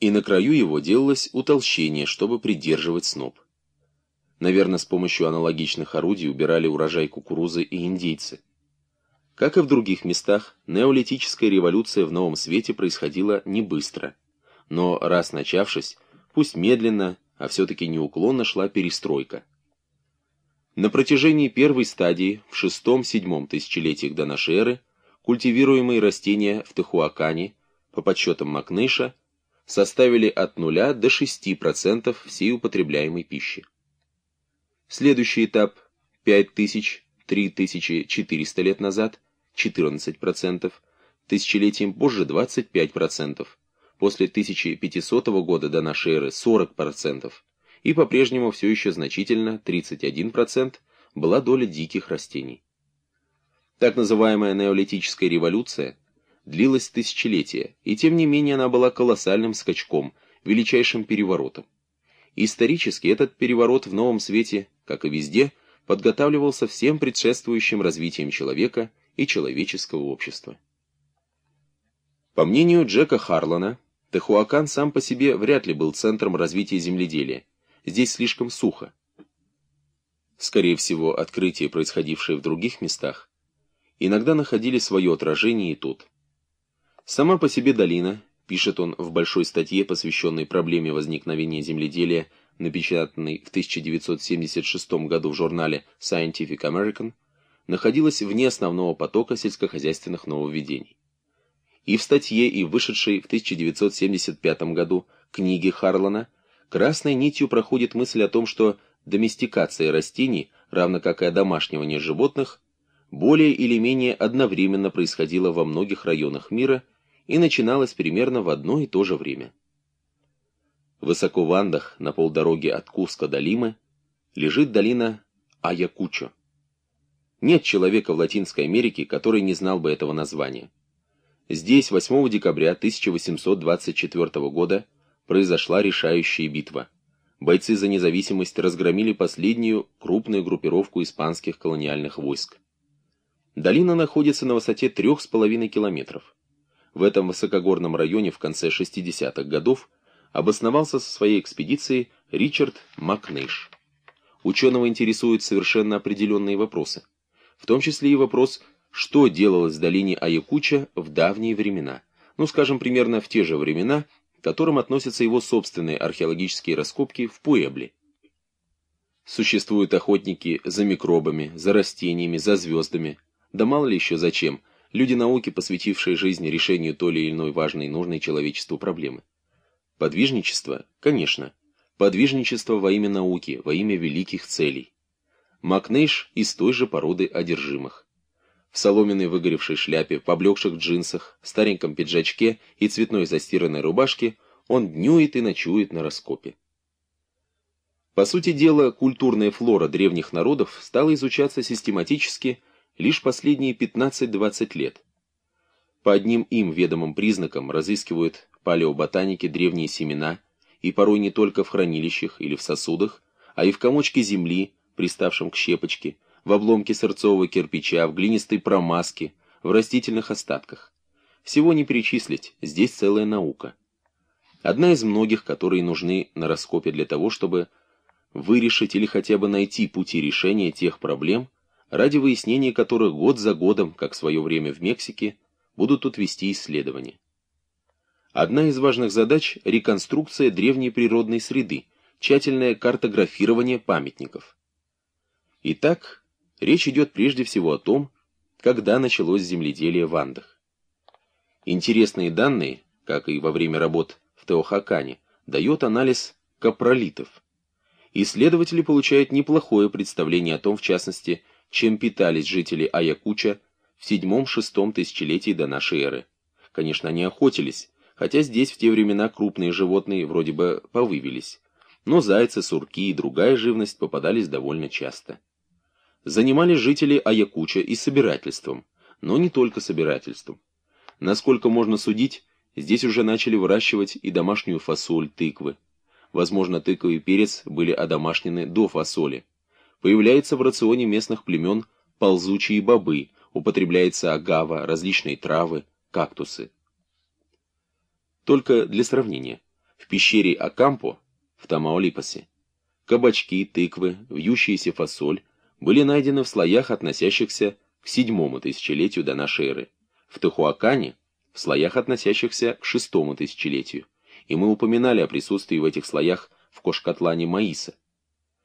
и на краю его делалось утолщение, чтобы придерживать сноп. Наверное, с помощью аналогичных орудий убирали урожай кукурузы и индейцы. Как и в других местах, неолитическая революция в Новом Свете происходила не быстро. Но раз начавшись, пусть медленно, а все-таки неуклонно шла перестройка. На протяжении первой стадии, в шестом-седьмом тысячелетиях до нашей эры, культивируемые растения в Техуакане, по подсчетам Макныша, составили от 0 до 6% всей употребляемой пищи. Следующий этап 5000-3400 лет назад 14%, тысячелетием позже 25%, после 1500 года до нашей эры 40%, и по-прежнему все еще значительно 31% была доля диких растений. Так называемая неолитическая революция длилась тысячелетия, и тем не менее она была колоссальным скачком, величайшим переворотом. Исторически этот переворот в новом свете, как и везде, подготавливался всем предшествующим развитием человека и человеческого общества. По мнению Джека Харлана, Техуакан сам по себе вряд ли был центром развития земледелия. Здесь слишком сухо. Скорее всего, открытия, происходившие в других местах, иногда находили свое отражение и тут. Сама по себе долина, пишет он в большой статье, посвященной проблеме возникновения земледелия, напечатанной в 1976 году в журнале Scientific American, находилась вне основного потока сельскохозяйственных нововведений. И в статье, и вышедшей в 1975 году книге Харлана красной нитью проходит мысль о том, что доместикация растений, равно как и одомашнивание животных, более или менее одновременно происходила во многих районах мира – и начиналось примерно в одно и то же время. Высоко в Андах, на полдороге от Куска до Лимы, лежит долина Аякучо. Нет человека в Латинской Америке, который не знал бы этого названия. Здесь 8 декабря 1824 года произошла решающая битва. Бойцы за независимость разгромили последнюю крупную группировку испанских колониальных войск. Долина находится на высоте 3,5 километров в этом высокогорном районе в конце 60-х годов обосновался со своей экспедицией Ричард Макнейш. Ученого интересуют совершенно определенные вопросы, в том числе и вопрос, что делалось в долине Аякуча в давние времена, ну, скажем, примерно в те же времена, к которым относятся его собственные археологические раскопки в Пуэбле. Существуют охотники за микробами, за растениями, за звездами, да мало ли еще зачем – Люди науки, посвятившие жизнь решению той или иной важной и нужной человечеству проблемы. Подвижничество? Конечно. Подвижничество во имя науки, во имя великих целей. Макнейш из той же породы одержимых. В соломенной выгоревшей шляпе, поблекших джинсах, стареньком пиджачке и цветной застиранной рубашке он днюет и ночует на раскопе. По сути дела, культурная флора древних народов стала изучаться систематически лишь последние 15-20 лет. По одним им ведомым признакам разыскивают палеоботаники древние семена, и порой не только в хранилищах или в сосудах, а и в комочке земли, приставшем к щепочке, в обломке сырцового кирпича, в глинистой промазке, в растительных остатках. Всего не перечислить, здесь целая наука. Одна из многих, которые нужны на раскопе для того, чтобы вырешить или хотя бы найти пути решения тех проблем, ради выяснения которых год за годом, как в свое время в Мексике, будут тут вести исследования. Одна из важных задач – реконструкция древней природной среды, тщательное картографирование памятников. Итак, речь идет прежде всего о том, когда началось земледелие в Андах. Интересные данные, как и во время работ в Теохакане, дает анализ капролитов. Исследователи получают неплохое представление о том, в частности, чем питались жители Аякуча в седьмом-шестом тысячелетии до нашей эры. Конечно, они охотились, хотя здесь в те времена крупные животные вроде бы повывелись. Но зайцы, сурки и другая живность попадались довольно часто. Занимались жители Аякуча и собирательством, но не только собирательством. Насколько можно судить, здесь уже начали выращивать и домашнюю фасоль, тыквы. Возможно, тыква и перец были одомашнены до фасоли. Появляется в рационе местных племен ползучие бобы, употребляется агава, различные травы, кактусы. Только для сравнения. В пещере Акампо, в Тамаолипасе, кабачки, тыквы, вьющаяся фасоль были найдены в слоях, относящихся к седьмому тысячелетию до нашей эры, в Техуакане в слоях, относящихся к шестому тысячелетию, и мы упоминали о присутствии в этих слоях в Кошкатлане маиса.